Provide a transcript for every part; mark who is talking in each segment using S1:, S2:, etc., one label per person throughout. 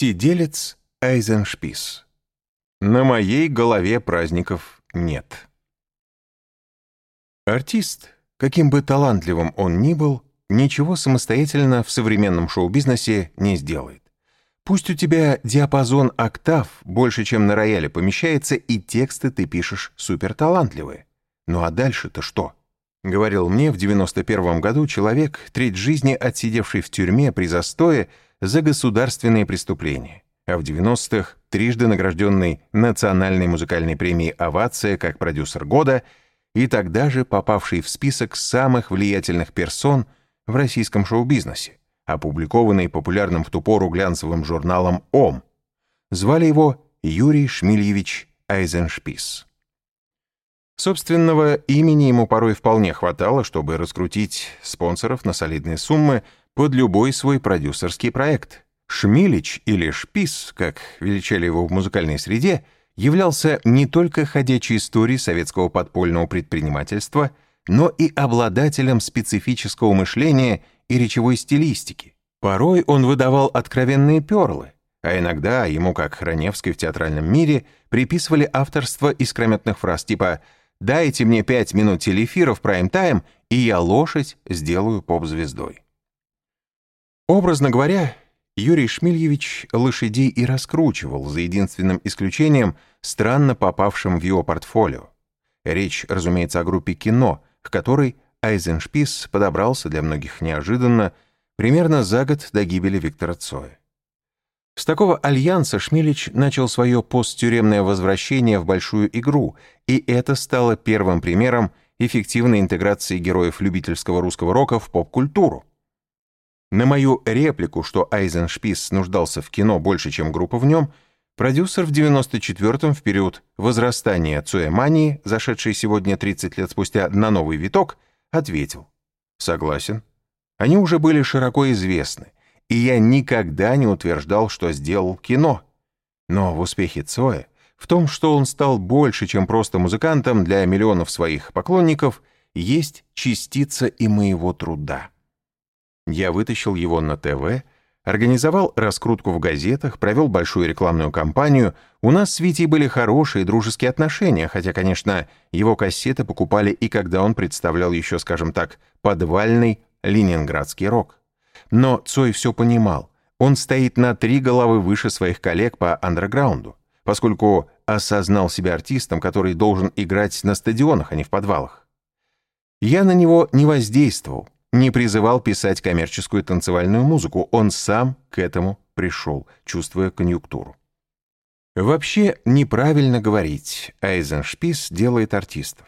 S1: Сиделец Айзеншпис. На моей голове праздников нет. Артист, каким бы талантливым он ни был, ничего самостоятельно в современном шоу-бизнесе не сделает. Пусть у тебя диапазон октав больше, чем на рояле помещается, и тексты ты пишешь суперталантливые. Ну а дальше-то что? Говорил мне в 91 году человек, треть жизни отсидевший в тюрьме при застое за государственные преступления, а в 90-х трижды награжденный национальной музыкальной премией «Овация» как продюсер года и тогда же попавший в список самых влиятельных персон в российском шоу-бизнесе, опубликованный популярным в ту пору глянцевым журналом «Ом». Звали его Юрий Шмильевич Айзеншпис. Собственного имени ему порой вполне хватало, чтобы раскрутить спонсоров на солидные суммы под любой свой продюсерский проект. Шмилич или Шпис, как величали его в музыкальной среде, являлся не только ходячей историей советского подпольного предпринимательства, но и обладателем специфического мышления и речевой стилистики. Порой он выдавал откровенные перлы, а иногда ему, как Храневской в театральном мире, приписывали авторство искрометных фраз типа Дайте мне пять минут телефира в прайм-тайм, и я лошадь сделаю поп-звездой. Образно говоря, Юрий Шмильевич лошадей и раскручивал, за единственным исключением, странно попавшим в его портфолио. Речь, разумеется, о группе «Кино», к которой Айзеншпис подобрался для многих неожиданно, примерно за год до гибели Виктора Цоя. С такого альянса Шмелич начал свое посттюремное возвращение в большую игру, и это стало первым примером эффективной интеграции героев любительского русского рока в поп-культуру. На мою реплику, что Айзеншпис нуждался в кино больше, чем группа в нем, продюсер в 94-м в период возрастания цуэмании, зашедший сегодня 30 лет спустя на новый виток, ответил «Согласен. Они уже были широко известны, и я никогда не утверждал, что сделал кино. Но в успехе Цоя, в том, что он стал больше, чем просто музыкантом для миллионов своих поклонников, есть частица и моего труда. Я вытащил его на ТВ, организовал раскрутку в газетах, провел большую рекламную кампанию. У нас с Витей были хорошие дружеские отношения, хотя, конечно, его кассеты покупали и когда он представлял еще, скажем так, подвальный ленинградский рок. Но Цой все понимал. Он стоит на три головы выше своих коллег по андерграунду, поскольку осознал себя артистом, который должен играть на стадионах, а не в подвалах. Я на него не воздействовал, не призывал писать коммерческую танцевальную музыку, он сам к этому пришел, чувствуя конъюнктуру. Вообще неправильно говорить, Айзеншпис делает артистов.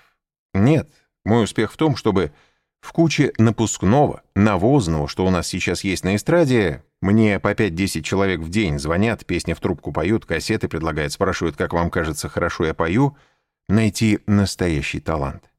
S1: Нет, мой успех в том, чтобы в куче напускного, навозного, что у нас сейчас есть на эстраде, мне по 5-10 человек в день звонят, песни в трубку поют, кассеты предлагают, спрашивают, как вам кажется, хорошо я пою, найти настоящий талант.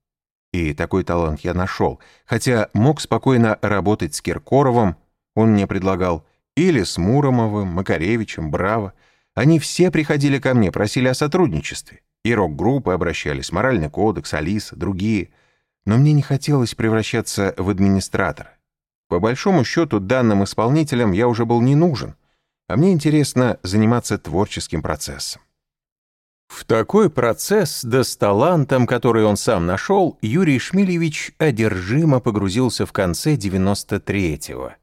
S1: И такой талант я нашел, хотя мог спокойно работать с Киркоровым, он мне предлагал, или с Муромовым, Макаревичем, Браво. Они все приходили ко мне, просили о сотрудничестве. И рок-группы обращались, Моральный кодекс, Алиса, другие — но мне не хотелось превращаться в администратора. По большому счету, данным исполнителям я уже был не нужен, а мне интересно заниматься творческим процессом. В такой процесс, да с талантом, который он сам нашел, Юрий Шмилевич одержимо погрузился в конце 93-го.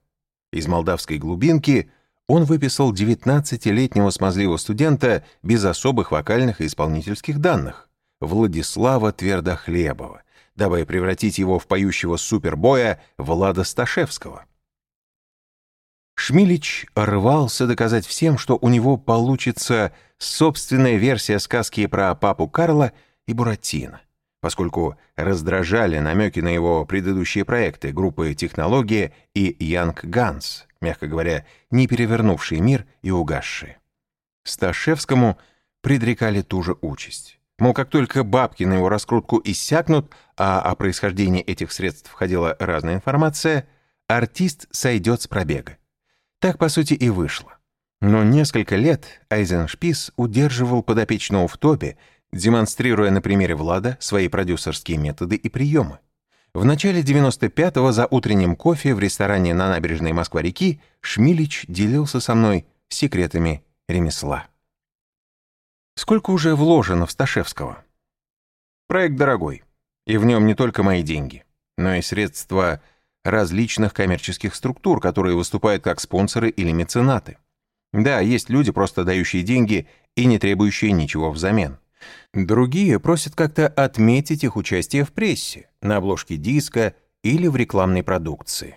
S1: Из молдавской глубинки он выписал 19-летнего смазливого студента без особых вокальных и исполнительских данных, Владислава Твердохлебова, дабы превратить его в поющего супербоя Влада Сташевского. Шмилич рвался доказать всем, что у него получится собственная версия сказки про папу Карла и Буратино, поскольку раздражали намеки на его предыдущие проекты группы «Технология» и «Янг Ганс», мягко говоря, не перевернувшие мир и угасшие. Сташевскому предрекали ту же участь. Мол, как только бабки на его раскрутку иссякнут, а о происхождении этих средств входила разная информация, артист сойдет с пробега. Так, по сути, и вышло. Но несколько лет Айзеншпис удерживал подопечного в топе, демонстрируя на примере Влада свои продюсерские методы и приемы. В начале 95-го за утренним кофе в ресторане на набережной Москва-реки Шмилич делился со мной секретами ремесла. Сколько уже вложено в Сташевского? Проект дорогой, и в нем не только мои деньги, но и средства различных коммерческих структур, которые выступают как спонсоры или меценаты. Да, есть люди, просто дающие деньги и не требующие ничего взамен. Другие просят как-то отметить их участие в прессе, на обложке диска или в рекламной продукции.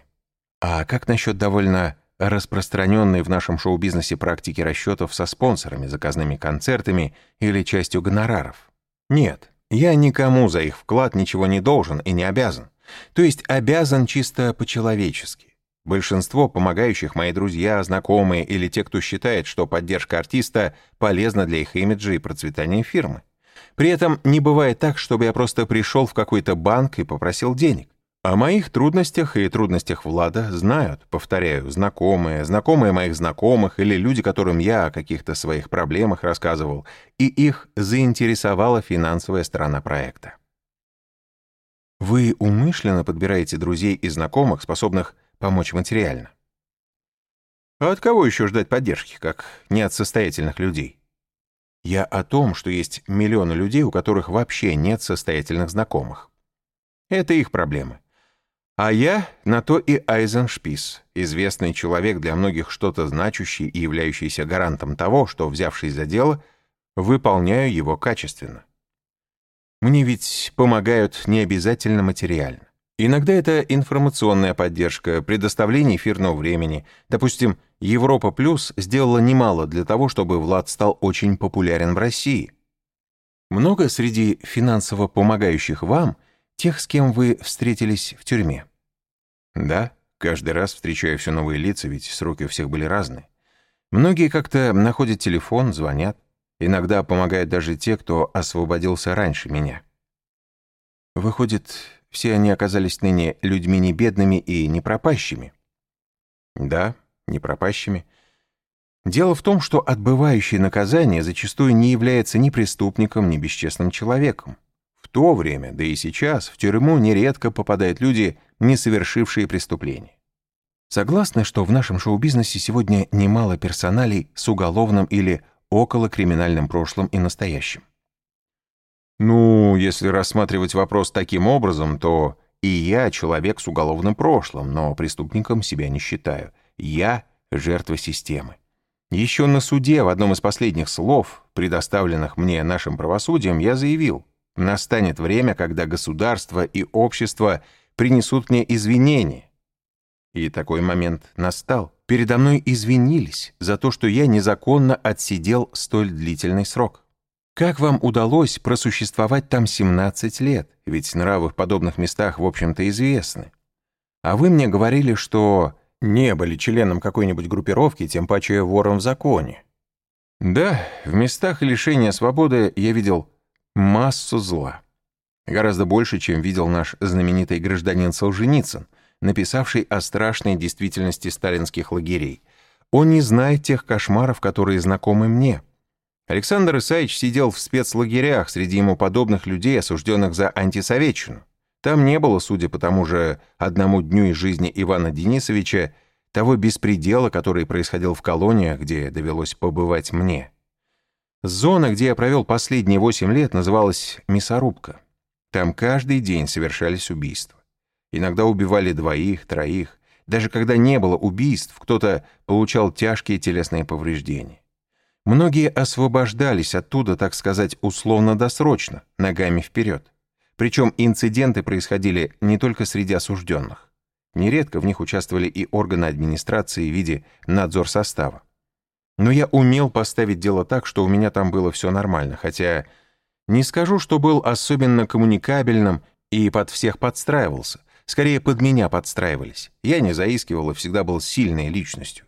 S1: А как насчет довольно распространенной в нашем шоу-бизнесе практики расчетов со спонсорами, заказными концертами или частью гонораров? Нет, я никому за их вклад ничего не должен и не обязан. То есть обязан чисто по-человечески. Большинство помогающих мои друзья, знакомые или те, кто считает, что поддержка артиста полезна для их имиджа и процветания фирмы. При этом не бывает так, чтобы я просто пришел в какой-то банк и попросил денег. О моих трудностях и трудностях Влада знают, повторяю, знакомые, знакомые моих знакомых или люди, которым я о каких-то своих проблемах рассказывал, и их заинтересовала финансовая сторона проекта. Вы умышленно подбираете друзей и знакомых, способных помочь материально. А от кого еще ждать поддержки, как не от состоятельных людей? Я о том, что есть миллионы людей, у которых вообще нет состоятельных знакомых. Это их проблемы. А я на то и Айзеншпис, известный человек для многих что-то значащий и являющийся гарантом того, что, взявшись за дело, выполняю его качественно. Мне ведь помогают не обязательно материально. Иногда это информационная поддержка, предоставление эфирного времени. Допустим, Европа Плюс сделала немало для того, чтобы Влад стал очень популярен в России. Много среди финансово помогающих вам тех, с кем вы встретились в тюрьме? Да, каждый раз встречаю все новые лица, ведь сроки у всех были разные. Многие как-то находят телефон, звонят. Иногда помогают даже те, кто освободился раньше меня. Выходит, все они оказались ныне людьми не бедными и не пропащими. Да, не пропащими. Дело в том, что отбывающий наказание зачастую не является ни преступником, ни бесчестным человеком. В то время, да и сейчас, в тюрьму нередко попадают люди, не совершившие преступления. Согласны, что в нашем шоу-бизнесе сегодня немало персоналей с уголовным или околокриминальным прошлым и настоящим? Ну, если рассматривать вопрос таким образом, то и я человек с уголовным прошлым, но преступником себя не считаю. Я жертва системы. Еще на суде в одном из последних слов, предоставленных мне нашим правосудием, я заявил, настанет время, когда государство и общество принесут мне извинения. И такой момент настал. Передо мной извинились за то, что я незаконно отсидел столь длительный срок. Как вам удалось просуществовать там 17 лет? Ведь нравы в подобных местах, в общем-то, известны. А вы мне говорили, что не были членом какой-нибудь группировки, тем паче вором в законе. Да, в местах лишения свободы я видел массу зла. Гораздо больше, чем видел наш знаменитый гражданин Солженицын, написавший о страшной действительности сталинских лагерей. Он не знает тех кошмаров, которые знакомы мне. Александр Исаевич сидел в спецлагерях среди ему подобных людей, осужденных за антисоветчину. Там не было, судя по тому же одному дню из жизни Ивана Денисовича, того беспредела, который происходил в колониях, где довелось побывать мне. Зона, где я провел последние восемь лет, называлась «Мясорубка». Там каждый день совершались убийства. Иногда убивали двоих, троих. Даже когда не было убийств, кто-то получал тяжкие телесные повреждения. Многие освобождались оттуда, так сказать, условно-досрочно, ногами вперед. Причем инциденты происходили не только среди осужденных. Нередко в них участвовали и органы администрации в виде надзор состава. Но я умел поставить дело так, что у меня там было все нормально, хотя не скажу, что был особенно коммуникабельным и под всех подстраивался. Скорее, под меня подстраивались. Я не заискивал и всегда был сильной личностью.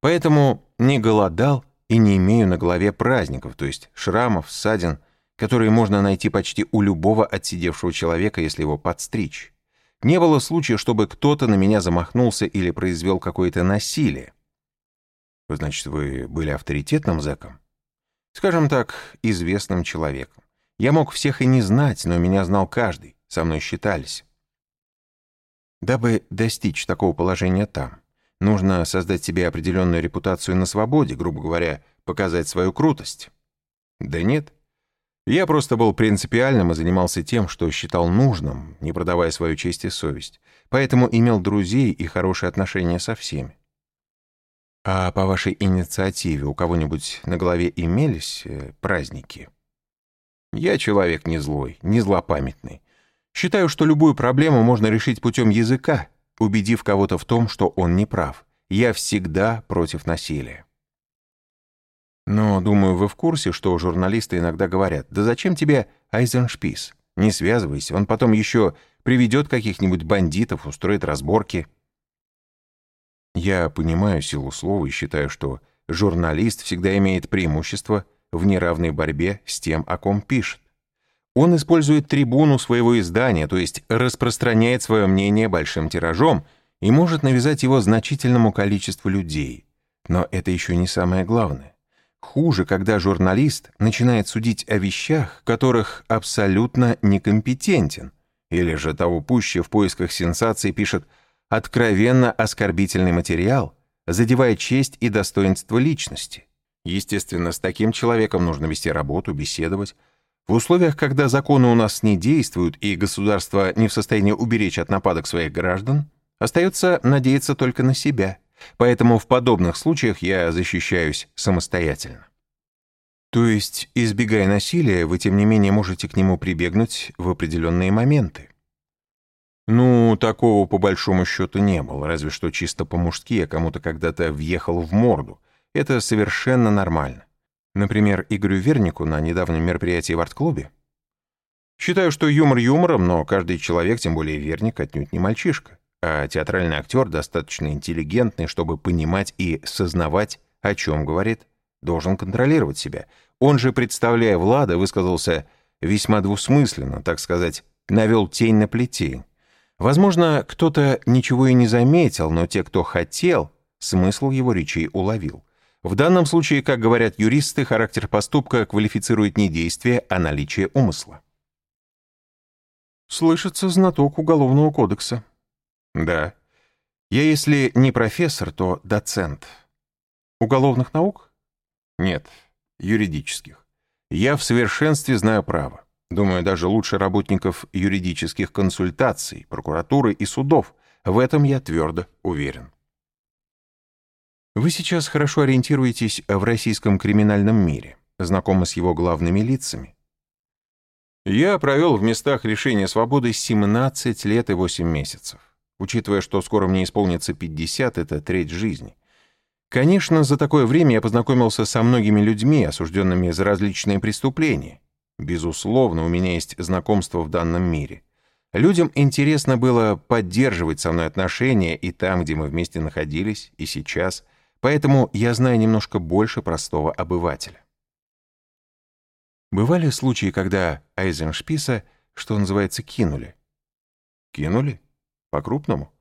S1: Поэтому не голодал, и не имею на голове праздников, то есть шрамов, ссадин, которые можно найти почти у любого отсидевшего человека, если его подстричь. Не было случая, чтобы кто-то на меня замахнулся или произвел какое-то насилие. Значит, вы были авторитетным зэком? Скажем так, известным человеком. Я мог всех и не знать, но меня знал каждый, со мной считались. Дабы достичь такого положения там, Нужно создать себе определенную репутацию на свободе, грубо говоря, показать свою крутость. Да нет. Я просто был принципиальным и занимался тем, что считал нужным, не продавая свою честь и совесть. Поэтому имел друзей и хорошие отношения со всеми. А по вашей инициативе у кого-нибудь на голове имелись э, праздники? Я человек не злой, не злопамятный. Считаю, что любую проблему можно решить путем языка, убедив кого-то в том, что он не прав. Я всегда против насилия. Но, думаю, вы в курсе, что журналисты иногда говорят, да зачем тебе Айзеншпис? Не связывайся, он потом еще приведет каких-нибудь бандитов, устроит разборки. Я понимаю силу слова и считаю, что журналист всегда имеет преимущество в неравной борьбе с тем, о ком пишет. Он использует трибуну своего издания, то есть распространяет свое мнение большим тиражом и может навязать его значительному количеству людей. Но это еще не самое главное. Хуже, когда журналист начинает судить о вещах, которых абсолютно некомпетентен, или же того пуще в поисках сенсаций пишет откровенно оскорбительный материал, задевая честь и достоинство личности. Естественно, с таким человеком нужно вести работу, беседовать, в условиях, когда законы у нас не действуют и государство не в состоянии уберечь от нападок своих граждан, остается надеяться только на себя. Поэтому в подобных случаях я защищаюсь самостоятельно. То есть, избегая насилия, вы тем не менее можете к нему прибегнуть в определенные моменты. Ну, такого по большому счету не было, разве что чисто по-мужски я кому-то когда-то въехал в морду. Это совершенно нормально. Например, Игорю Вернику на недавнем мероприятии в арт-клубе. Считаю, что юмор юмором, но каждый человек, тем более Верник, отнюдь не мальчишка, а театральный актер достаточно интеллигентный, чтобы понимать и сознавать, о чем говорит, должен контролировать себя. Он же, представляя Влада, высказался весьма двусмысленно, так сказать, навел тень на плетень. Возможно, кто-то ничего и не заметил, но те, кто хотел, смысл его речей уловил. В данном случае, как говорят юристы, характер поступка квалифицирует не действие, а наличие умысла. Слышится знаток Уголовного кодекса. Да. Я, если не профессор, то доцент. Уголовных наук? Нет, юридических. Я в совершенстве знаю право. Думаю, даже лучше работников юридических консультаций, прокуратуры и судов. В этом я твердо уверен. Вы сейчас хорошо ориентируетесь в российском криминальном мире, знакомы с его главными лицами. Я провел в местах лишения свободы 17 лет и 8 месяцев. Учитывая, что скоро мне исполнится 50, это треть жизни. Конечно, за такое время я познакомился со многими людьми, осужденными за различные преступления. Безусловно, у меня есть знакомство в данном мире. Людям интересно было поддерживать со мной отношения и там, где мы вместе находились, и сейчас — Поэтому я знаю немножко больше простого обывателя. Бывали случаи, когда Айзеншписа, что называется, кинули? Кинули? По-крупному?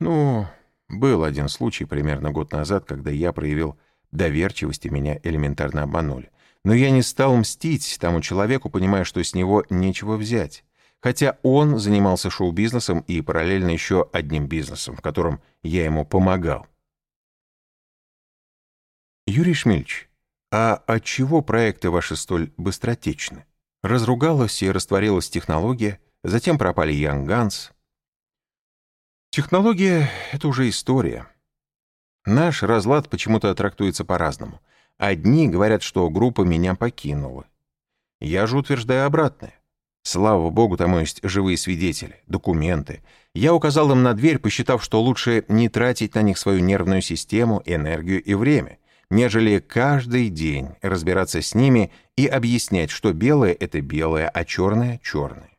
S1: Ну, был один случай примерно год назад, когда я проявил доверчивость и меня элементарно обманули. Но я не стал мстить тому человеку, понимая, что с него нечего взять. Хотя он занимался шоу-бизнесом и параллельно еще одним бизнесом, в котором я ему помогал. Юрий Шмельч, а от чего проекты ваши столь быстротечны? Разругалась и растворилась технология, затем пропали Янганс. Технология — это уже история. Наш разлад почему-то трактуется по-разному. Одни говорят, что группа меня покинула. Я же утверждаю обратное. Слава богу, тому есть живые свидетели, документы. Я указал им на дверь, посчитав, что лучше не тратить на них свою нервную систему, энергию и время — нежели каждый день разбираться с ними и объяснять, что белое — это белое, а черное — черное.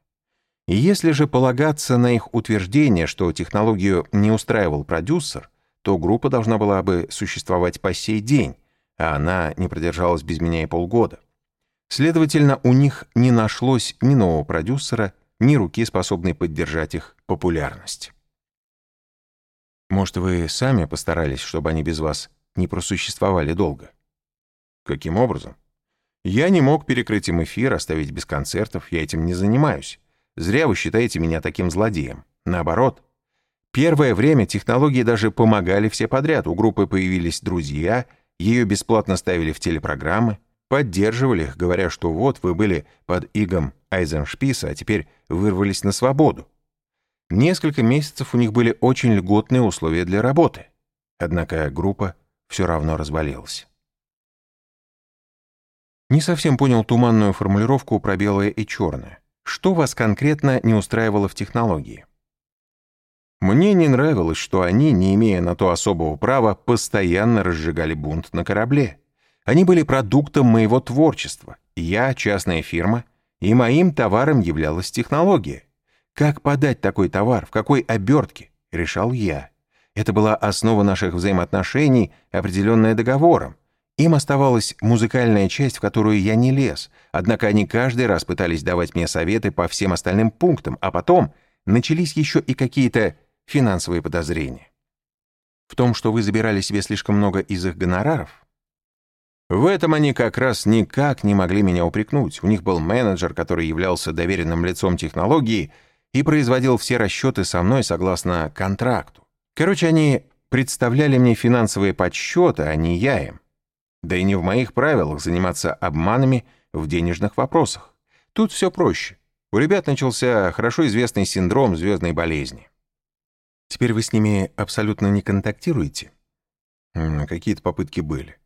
S1: И если же полагаться на их утверждение, что технологию не устраивал продюсер, то группа должна была бы существовать по сей день, а она не продержалась без меня и полгода. Следовательно, у них не нашлось ни нового продюсера, ни руки, способной поддержать их популярность. Может, вы сами постарались, чтобы они без вас не просуществовали долго. Каким образом? Я не мог перекрыть им эфир, оставить без концертов, я этим не занимаюсь. Зря вы считаете меня таким злодеем. Наоборот. Первое время технологии даже помогали все подряд. У группы появились друзья, ее бесплатно ставили в телепрограммы, поддерживали их, говоря, что вот вы были под игом Айзеншписа, а теперь вырвались на свободу. Несколько месяцев у них были очень льготные условия для работы. Однако группа все равно развалилась. Не совсем понял туманную формулировку про белое и черное. Что вас конкретно не устраивало в технологии? Мне не нравилось, что они, не имея на то особого права, постоянно разжигали бунт на корабле. Они были продуктом моего творчества. Я частная фирма, и моим товаром являлась технология. Как подать такой товар, в какой обертке, решал я. Это была основа наших взаимоотношений, определенная договором. Им оставалась музыкальная часть, в которую я не лез, однако они каждый раз пытались давать мне советы по всем остальным пунктам, а потом начались еще и какие-то финансовые подозрения. В том, что вы забирали себе слишком много из их гонораров? В этом они как раз никак не могли меня упрекнуть. У них был менеджер, который являлся доверенным лицом технологии и производил все расчеты со мной согласно контракту. Короче, они представляли мне финансовые подсчеты, а не я им. Да и не в моих правилах заниматься обманами в денежных вопросах. Тут все проще. У ребят начался хорошо известный синдром звездной болезни. Теперь вы с ними абсолютно не контактируете? Какие-то попытки были.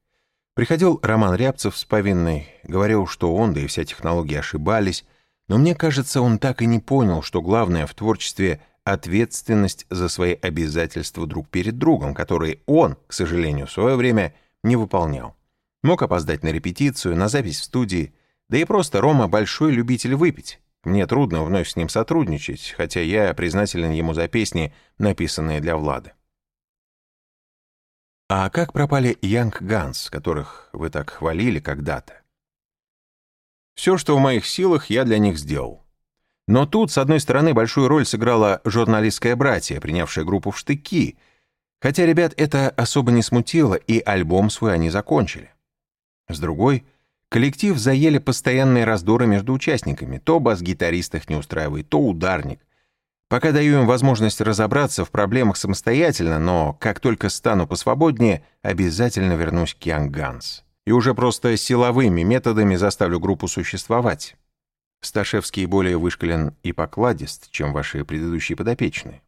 S1: Приходил Роман Рябцев с повинной, говорил, что он, да и вся технология ошибались, но мне кажется, он так и не понял, что главное в творчестве — ответственность за свои обязательства друг перед другом, которые он, к сожалению, в свое время не выполнял. Мог опоздать на репетицию, на запись в студии, да и просто Рома большой любитель выпить. Мне трудно вновь с ним сотрудничать, хотя я признателен ему за песни, написанные для Влада. А как пропали Янг Ганс, которых вы так хвалили когда-то? Все, что в моих силах, я для них сделал. Но тут, с одной стороны, большую роль сыграла журналистское братье, принявшее группу в штыки, хотя ребят это особо не смутило, и альбом свой они закончили. С другой, Коллектив заели постоянные раздоры между участниками. То бас-гитарист их не устраивает, то ударник. Пока даю им возможность разобраться в проблемах самостоятельно, но как только стану посвободнее, обязательно вернусь к Young Guns. И уже просто силовыми методами заставлю группу существовать. Сташевский более вышкален и покладист, чем ваши предыдущие подопечные.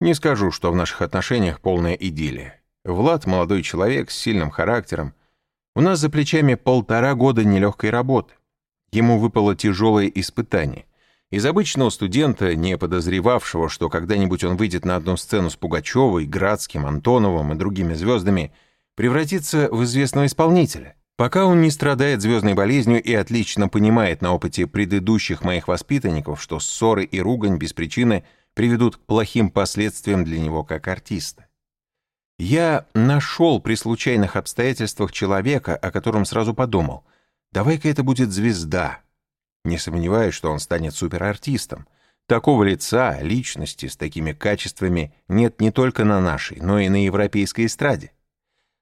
S1: Не скажу, что в наших отношениях полная идиллия. Влад — молодой человек с сильным характером, у нас за плечами полтора года нелегкой работы. Ему выпало тяжелое испытание. Из обычного студента, не подозревавшего, что когда-нибудь он выйдет на одну сцену с Пугачевой, Градским, Антоновым и другими звездами, превратиться в известного исполнителя. Пока он не страдает звездной болезнью и отлично понимает на опыте предыдущих моих воспитанников, что ссоры и ругань без причины приведут к плохим последствиям для него как артиста. Я нашел при случайных обстоятельствах человека, о котором сразу подумал. Давай-ка это будет звезда. Не сомневаюсь, что он станет суперартистом. Такого лица, личности с такими качествами нет не только на нашей, но и на европейской эстраде.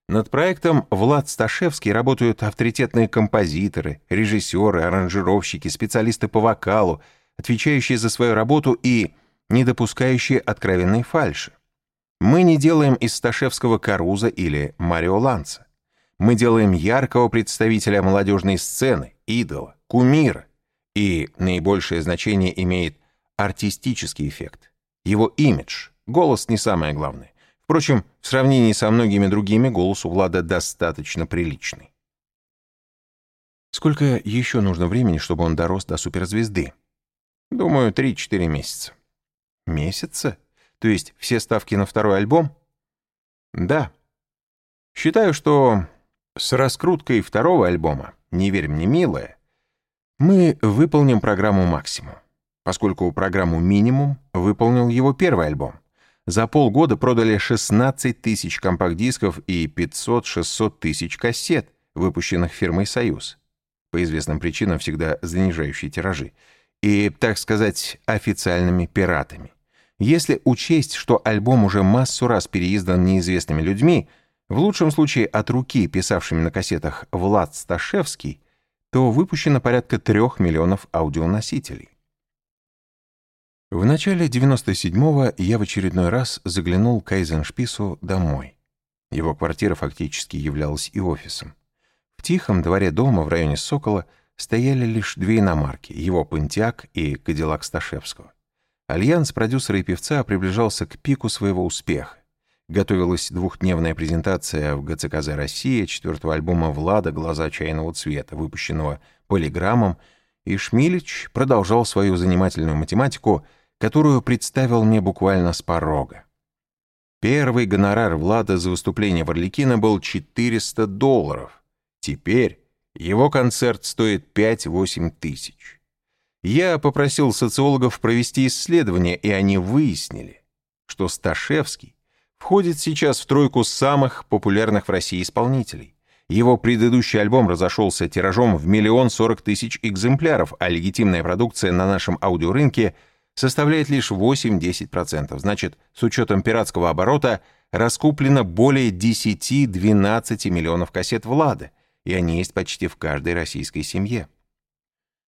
S1: Над проектом Влад Сташевский работают авторитетные композиторы, режиссеры, аранжировщики, специалисты по вокалу, отвечающие за свою работу и не допускающие откровенной фальши. Мы не делаем из Сташевского Каруза или Марио Ланца. Мы делаем яркого представителя молодежной сцены, идола, кумира. И наибольшее значение имеет артистический эффект. Его имидж. Голос не самое главное. Впрочем, в сравнении со многими другими голос у Влада достаточно приличный. Сколько еще нужно времени, чтобы он дорос до суперзвезды? Думаю, 3-4 месяца. Месяца? То есть все ставки на второй альбом? Да. Считаю, что с раскруткой второго альбома «Не верь мне, милая» мы выполним программу «Максимум», поскольку программу «Минимум» выполнил его первый альбом. За полгода продали 16 тысяч компакт-дисков и 500-600 тысяч кассет, выпущенных фирмой «Союз», по известным причинам всегда занижающие тиражи, и, так сказать, официальными пиратами. Если учесть, что альбом уже массу раз переиздан неизвестными людьми, в лучшем случае от руки, писавшими на кассетах Влад Сташевский, то выпущено порядка трех миллионов аудионосителей. В начале 97-го я в очередной раз заглянул к Айзеншпису домой. Его квартира фактически являлась и офисом. В тихом дворе дома в районе Сокола стояли лишь две иномарки — его «Понтиак» и «Кадиллак Сташевского». Альянс продюсера и певца приближался к пику своего успеха. Готовилась двухдневная презентация в ГЦКЗ «Россия» четвертого альбома Влада «Глаза чайного цвета», выпущенного полиграммом, и Шмилич продолжал свою занимательную математику, которую представил мне буквально с порога. Первый гонорар Влада за выступление в Орликино был 400 долларов. Теперь его концерт стоит 5-8 тысяч. Я попросил социологов провести исследование, и они выяснили, что Сташевский входит сейчас в тройку самых популярных в России исполнителей. Его предыдущий альбом разошелся тиражом в миллион сорок тысяч экземпляров, а легитимная продукция на нашем аудиорынке составляет лишь 8-10%. Значит, с учетом пиратского оборота раскуплено более 10-12 миллионов кассет Влада, и они есть почти в каждой российской семье.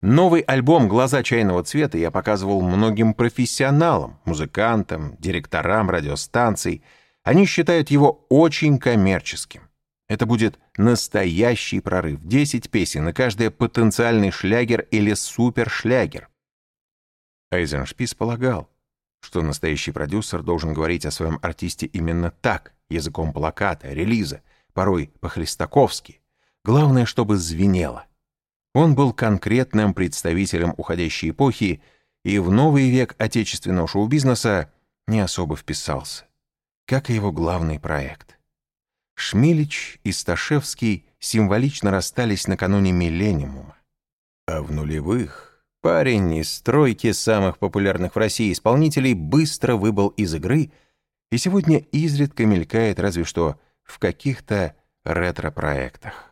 S1: Новый альбом «Глаза чайного цвета» я показывал многим профессионалам, музыкантам, директорам радиостанций. Они считают его очень коммерческим. Это будет настоящий прорыв. 10 песен, и каждая потенциальный шлягер или супершлягер. Айзеншпис полагал, что настоящий продюсер должен говорить о своем артисте именно так, языком плаката, релиза, порой по-хлестаковски. Главное, чтобы звенело. Он был конкретным представителем уходящей эпохи и в новый век отечественного шоу-бизнеса не особо вписался, как и его главный проект. Шмилич и Сташевский символично расстались накануне миллениума. А в нулевых парень из стройки самых популярных в России исполнителей быстро выбыл из игры и сегодня изредка мелькает разве что в каких-то ретро-проектах.